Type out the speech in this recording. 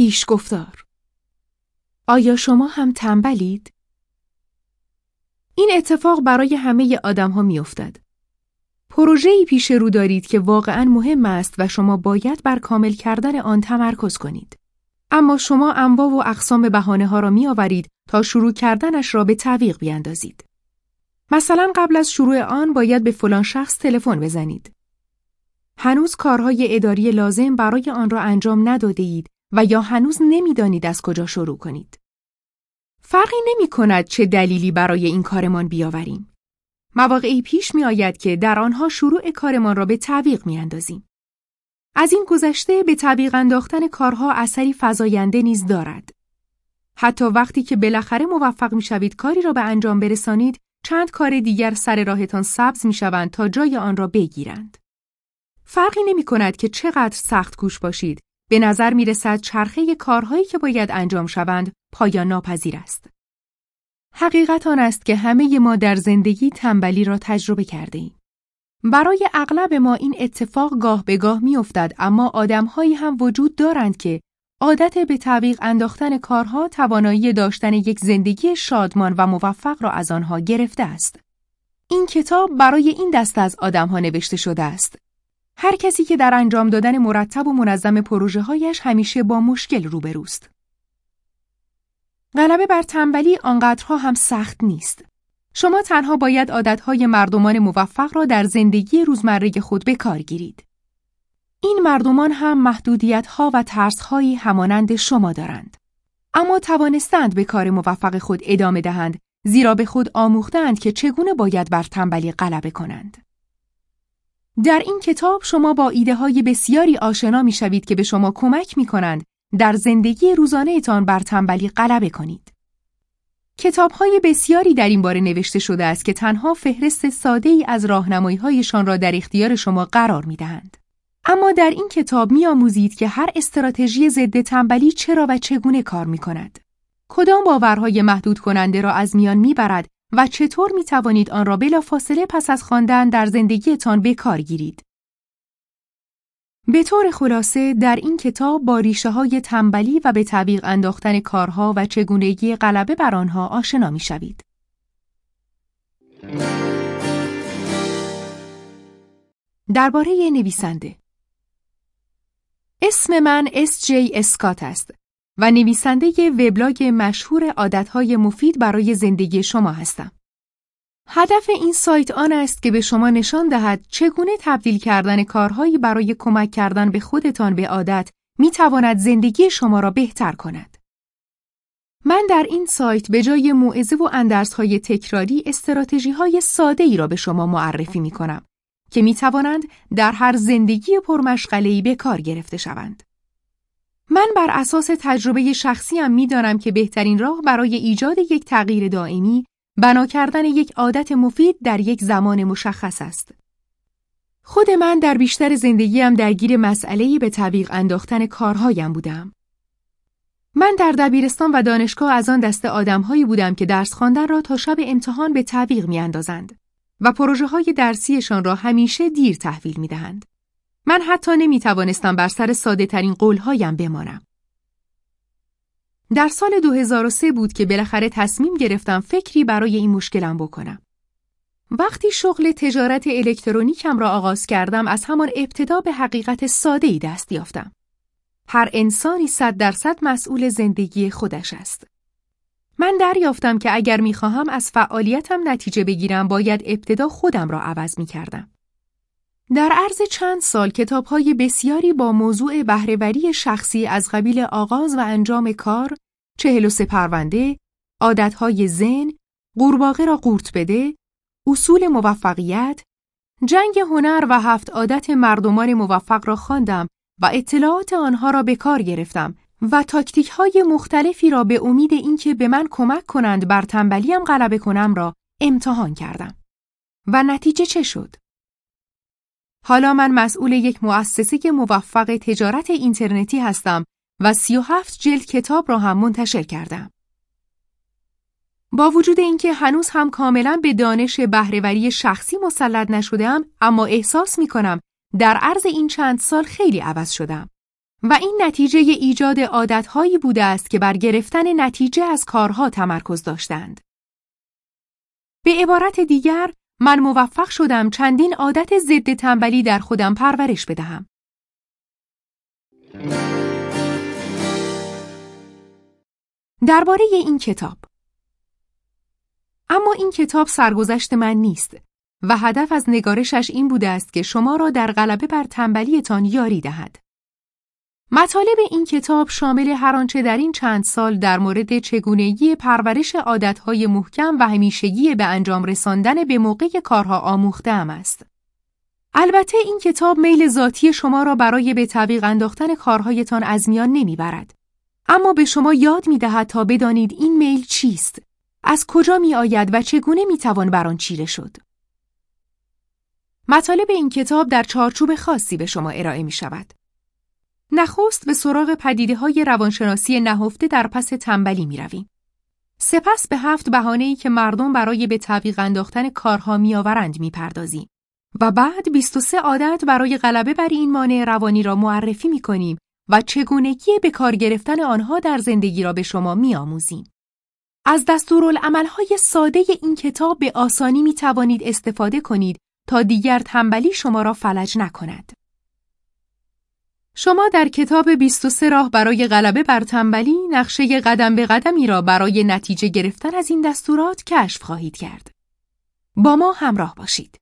پیشگفتار آیا شما هم تنبلید؟ این اتفاق برای همه آدم ها می افتد. پروژه‌ای پیش رو دارید که واقعا مهم است و شما باید بر کامل کردن آن تمرکز کنید. اما شما انواع و اقسام بهانه ها را می آورید تا شروع کردنش را به تعویق بیاندازید. مثلا قبل از شروع آن باید به فلان شخص تلفن بزنید. هنوز کارهای اداری لازم برای آن را انجام نداده اید و یا هنوز نمی‌دانید از کجا شروع کنید. فرقی نمی کند چه دلیلی برای این کارمان بیاوریم. مواقعی پیش می آید که در آنها شروع کارمان را به تعویق می اندازیم. از این گذشته به تعویق انداختن کارها اثری فزاینده نیز دارد. حتی وقتی که بالاخره موفق می شوید کاری را به انجام برسانید، چند کار دیگر سر راهتان سبز می شوند تا جای آن را بگیرند. فرقی نمی کند که چقدر سخت کوش باشید. به نظر می رسد چرخه کارهایی که باید انجام شوند پایان ناپذیر است. حقیقت آن است که همه ما در زندگی تنبلی را تجربه کرده ایم. برای اغلب ما این اتفاق گاه به گاه می افتد اما آدمهایی هم وجود دارند که عادت به تعویق انداختن کارها توانایی داشتن یک زندگی شادمان و موفق را از آنها گرفته است. این کتاب برای این دست از آدمها نوشته شده است. هر کسی که در انجام دادن مرتب و منظم پروژه هایش همیشه با مشکل روبروست. غلبه بر تنبلی آنقدرها هم سخت نیست. شما تنها باید عادتهای مردمان موفق را در زندگی روزمره خود به کار گیرید. این مردمان هم محدودیت ها و ترس هایی همانند شما دارند. اما توانستند به کار موفق خود ادامه دهند زیرا به خود آموختند که چگونه باید بر تنبلی غلبه کنند. در این کتاب شما با ایده های بسیاری آشنا می شوید که به شما کمک می کنند در زندگی روزانه تان بر تنبلی غلبه کنید. کتاب های بسیاری در این باره نوشته شده است که تنها فهرست ساده ای از راهنمایی هایشان را در اختیار شما قرار می دهند. اما در این کتاب می آموزید که هر استراتژی ضد تنبلی چرا و چگونه کار می کند. کدام باورهای محدود کننده را از میان می برد و چطور می توانید آن را بلافاصله پس از خواندن در زندگیتان به کار گیرید. به طور خلاصه در این کتاب با ریشه های تنبلی و به تعویق انداختن کارها و چگونگی غلبه بر آنها آشنا می شوید. درباره نویسنده اسم من اس جی اسکات است و نویسنده وبلاگ مشهور عادتهای مفید برای زندگی شما هستم. هدف این سایت آن است که به شما نشان دهد چگونه تبدیل کردن کارهایی برای کمک کردن به خودتان به عادت می تواند زندگی شما را بهتر کند. من در این سایت به جای موعظه و اندرسهای تکراری استراتژی های ساده ای را به شما معرفی می کنم که می توانند در هر زندگی پرمشغله‌ای به کار گرفته شوند. من بر اساس تجربه شخصیم می دانم که بهترین راه برای ایجاد یک تغییر دائمی بنا کردن یک عادت مفید در یک زمان مشخص است. خود من در بیشتر زندگیم درگیر مسئله به تعویق انداختن کارهایم بودم. من در دبیرستان و دانشگاه از آن دسته آدمهایی بودم که درس خواندن را تا شب امتحان به تعویق میاندازند و پروژه های درسیشان را همیشه دیر تحویل می دهند. من حتی نمی توانستم بر سر ساده ترین قولهایم بمانم. در سال 2003 بود که بالاخره تصمیم گرفتم فکری برای این مشکلم بکنم. وقتی شغل تجارت الکترونیکم را آغاز کردم از همان ابتدا به حقیقت ساده ای دست یافتم. هر انسانی صد درصد مسئول زندگی خودش است. من دریافتم که اگر می‌خواهم از فعالیتم نتیجه بگیرم باید ابتدا خودم را عوض می کردم. در عرض چند سال کتابهای بسیاری با موضوع بهرهوری شخصی از قبیل آغاز و انجام کار، چهل و پرونده، عادتهای زن، قورباغه را قورت بده، اصول موفقیت، جنگ هنر و هفت عادت مردمان موفق را خواندم و اطلاعات آنها را به کار گرفتم و تاکتیک های مختلفی را به امید اینکه به من کمک کنند بر تنبلیم غلبه کنم را امتحان کردم. و نتیجه چه شد؟ حالا من مسئول یک مؤسسه موفق تجارت اینترنتی هستم و سی و هفت جلد کتاب را هم منتشر کردم. با وجود اینکه هنوز هم کاملا به دانش بهرهوری شخصی مسلط نشدم اما احساس می کنم در عرض این چند سال خیلی عوض شدم و این نتیجه ایجاد عادتهایی بوده است که بر گرفتن نتیجه از کارها تمرکز داشتند. به عبارت دیگر، من موفق شدم چندین عادت ضد تنبلی در خودم پرورش بدهم. درباره این کتاب اما این کتاب سرگذشت من نیست و هدف از نگارشش این بوده است که شما را در غلبه بر تنبلیتان یاری دهد. مطالب این کتاب شامل هر آنچه در این چند سال در مورد چگونگی پرورش عادتهای محکم و همیشگی به انجام رساندن به موقع کارها آموختهام است. البته این کتاب میل ذاتی شما را برای به تعویق انداختن کارهایتان از میان نمی‌برد. اما به شما یاد می دهد تا بدانید این میل چیست، از کجا می آید و چگونه می توان بر آن چیره شد. مطالب این کتاب در چارچوب خاصی به شما ارائه می شود. نخست به سراغ پدیده های روانشناسی نهفته در پس تنبلی می رویم. سپس به هفت بهانه‌ای که مردم برای به تعویق انداختن کارها میآورند می‌پردازیم و بعد 23 عادت برای غلبه بر این مانع روانی را معرفی می کنیم و چگونگی به کار گرفتن آنها در زندگی را به شما میآموزیم. از دستورالعملهای ساده این کتاب به آسانی می توانید استفاده کنید تا دیگر تنبلی شما را فلج نکند. شما در کتاب 23 راه برای غلبه بر تنبلی نقشه قدم به قدمی را برای نتیجه گرفتن از این دستورات کشف خواهید کرد. با ما همراه باشید.